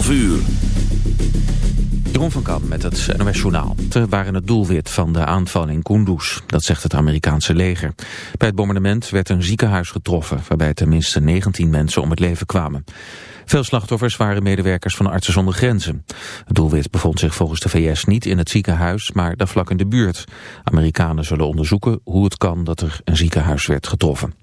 12 uur. Jeroen van Kam met het NOS Journaal. Ze waren het doelwit van de aanval in Kunduz, dat zegt het Amerikaanse leger. Bij het bombardement werd een ziekenhuis getroffen... waarbij tenminste 19 mensen om het leven kwamen. Veel slachtoffers waren medewerkers van Artsen zonder Grenzen. Het doelwit bevond zich volgens de VS niet in het ziekenhuis, maar daar vlak in de buurt. Amerikanen zullen onderzoeken hoe het kan dat er een ziekenhuis werd getroffen.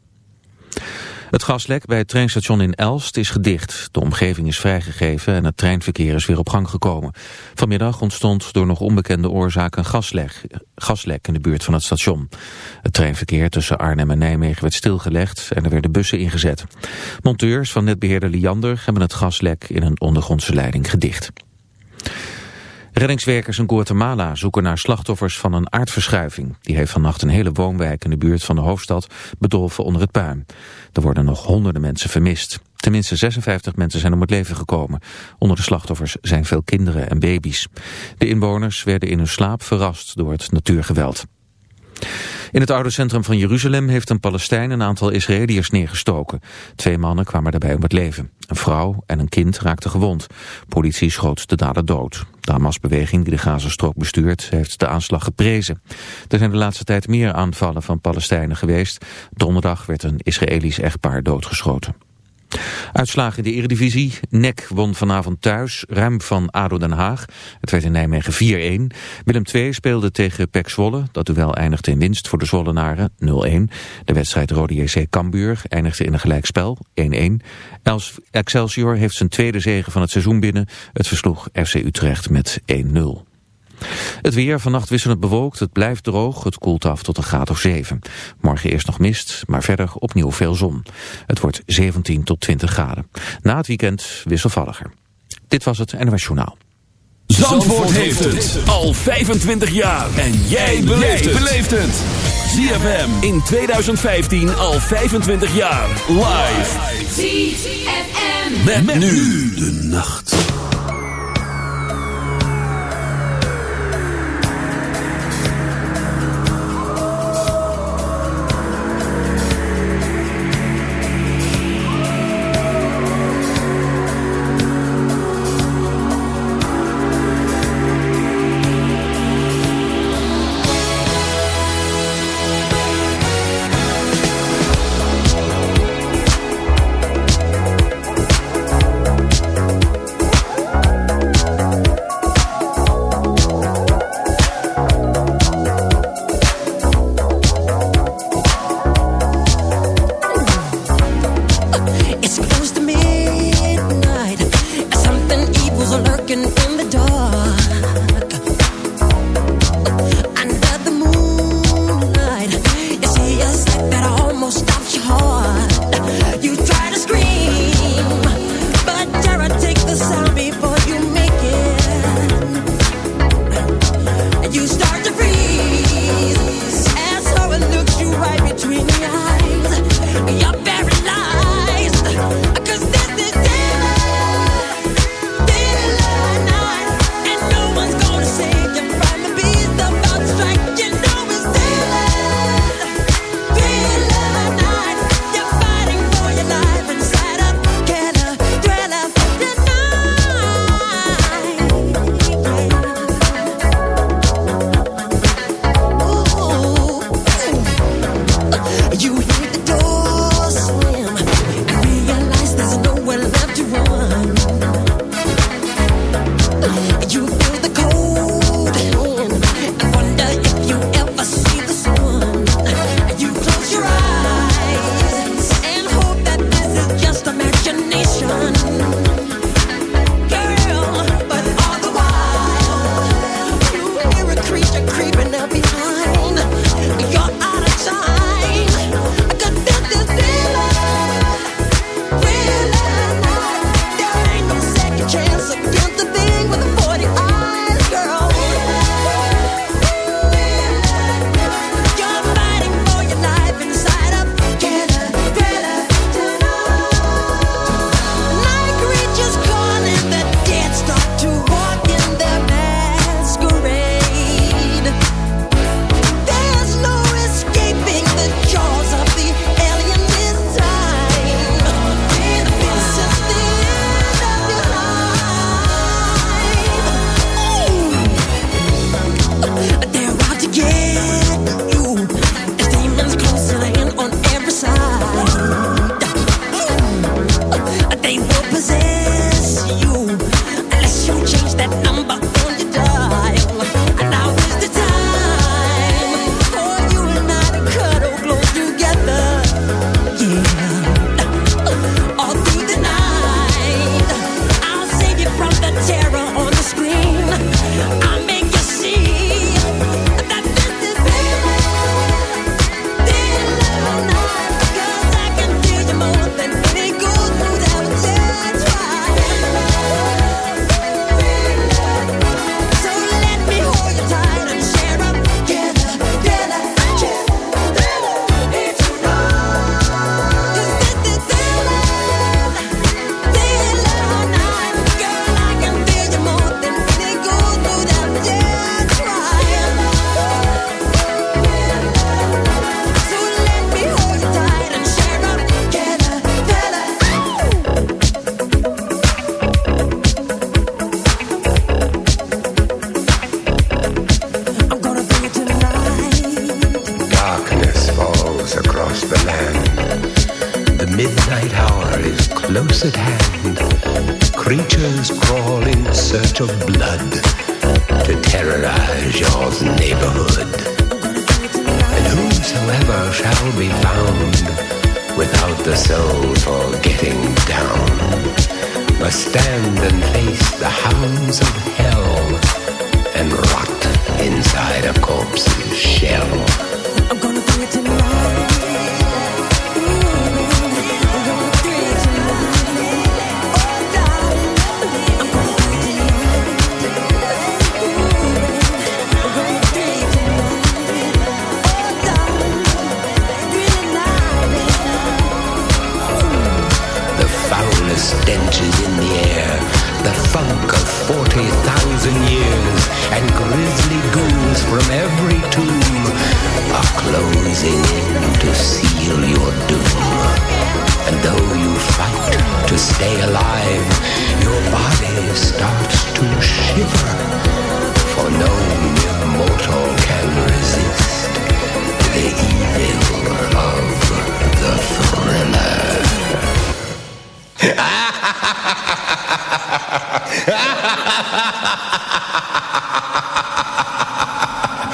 Het gaslek bij het treinstation in Elst is gedicht. De omgeving is vrijgegeven en het treinverkeer is weer op gang gekomen. Vanmiddag ontstond door nog onbekende oorzaak een gaslek, gaslek in de buurt van het station. Het treinverkeer tussen Arnhem en Nijmegen werd stilgelegd en er werden bussen ingezet. Monteurs van netbeheerder Liander hebben het gaslek in een ondergrondse leiding gedicht. Reddingswerkers in Guatemala zoeken naar slachtoffers van een aardverschuiving. Die heeft vannacht een hele woonwijk in de buurt van de hoofdstad bedolven onder het puin. Er worden nog honderden mensen vermist. Tenminste 56 mensen zijn om het leven gekomen. Onder de slachtoffers zijn veel kinderen en baby's. De inwoners werden in hun slaap verrast door het natuurgeweld. In het oude centrum van Jeruzalem heeft een Palestijn een aantal Israëliërs neergestoken. Twee mannen kwamen daarbij om het leven. Een vrouw en een kind raakten gewond. Politie schoot de dader dood. De Hamas-beweging die de Gazastrook bestuurt heeft de aanslag geprezen. Er zijn de laatste tijd meer aanvallen van Palestijnen geweest. Donderdag werd een Israëlisch echtpaar doodgeschoten. Uitslagen in de Eredivisie. NEC won vanavond thuis, ruim van ADO Den Haag. Het werd in Nijmegen 4-1. Willem II speelde tegen PEC Zwolle. Dat duel eindigde in winst voor de Zwollenaren 0-1. De wedstrijd Rode JC Cambuur eindigde in een gelijkspel 1-1. Excelsior heeft zijn tweede zege van het seizoen binnen. Het versloeg FC Utrecht met 1-0. Het weer vannacht wisselend bewolkt, het blijft droog, het koelt af tot een graad of 7. Morgen eerst nog mist, maar verder opnieuw veel zon. Het wordt 17 tot 20 graden. Na het weekend wisselvalliger. Dit was het NOS Journaal. Zandvoort, Zandvoort heeft het al 25 jaar. En jij beleeft het. ZFM in 2015 al 25 jaar. Live. ZFM. met nu de nacht.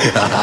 Yeah.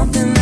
something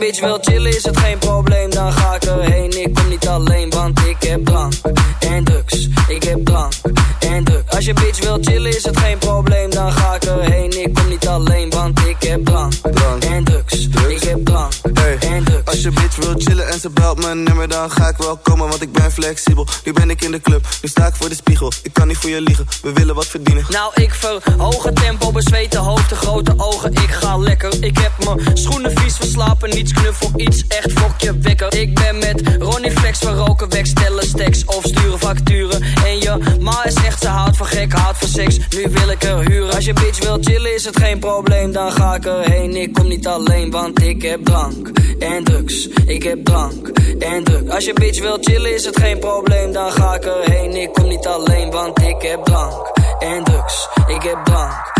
bitch wil chillen is het geen probleem, dan ga ik erheen. Ik kom niet alleen, want ik heb drank en drugs. Ik heb drank en drugs. Als je bitch wil chillen is het geen probleem, dan ga ik erheen. Ik kom niet alleen, want ik heb drank, en drugs. Ik heb drank en drugs. Als je bitch wil chillen en ze belt mijn nummer, dan ga ik wel komen, want ik ben flexibel. Nu ben ik in de club, nu sta ik voor de spiegel. Voor je liegen, we willen wat verdienen. Nou, ik verhoog het tempo, bezweten hoofd, de grote ogen. Ik ga lekker, ik heb mijn schoenen vies verslapen. Niets knuffel, iets echt fokje wekker. Ik ben met Ronnie Flex, we roken weg, stellen stacks of sturen facturen. Van gek, houdt van seks. Nu wil ik er huren. Als je bitch wil chillen is het geen probleem, dan ga ik erheen. Ik kom niet alleen, want ik heb drank en drugs. Ik heb drank en drugs. Als je bitch wil chillen is het geen probleem, dan ga ik erheen. Ik kom niet alleen, want ik heb drank en drugs. Ik heb drank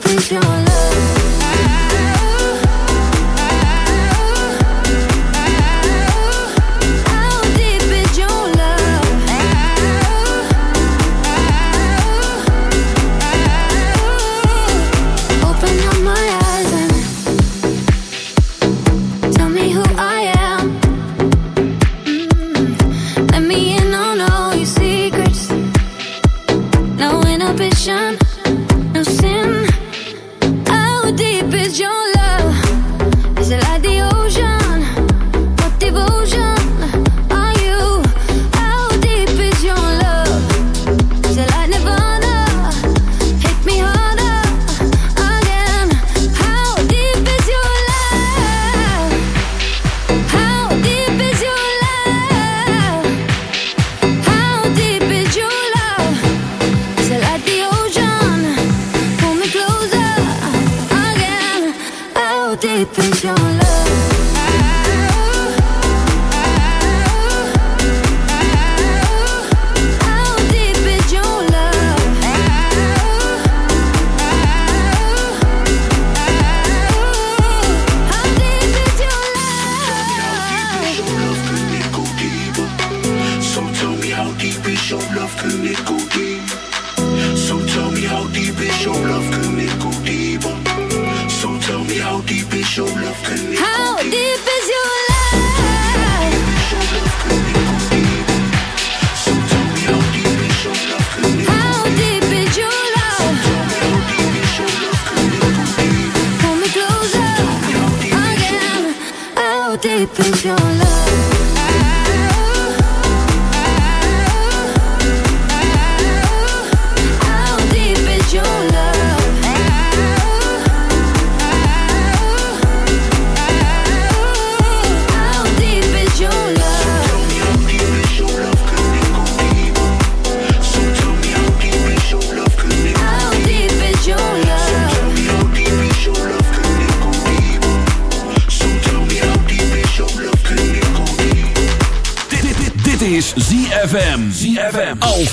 please, don't. deep is your love?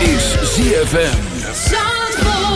is ZFM.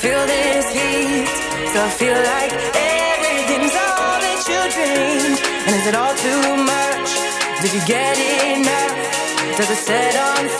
feel this heat. So I feel like everything's all that you dreamed. And is it all too much? Did you get enough? Does it set on fire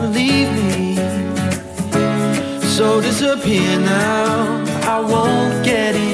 leave me. So disappear now, I won't get it.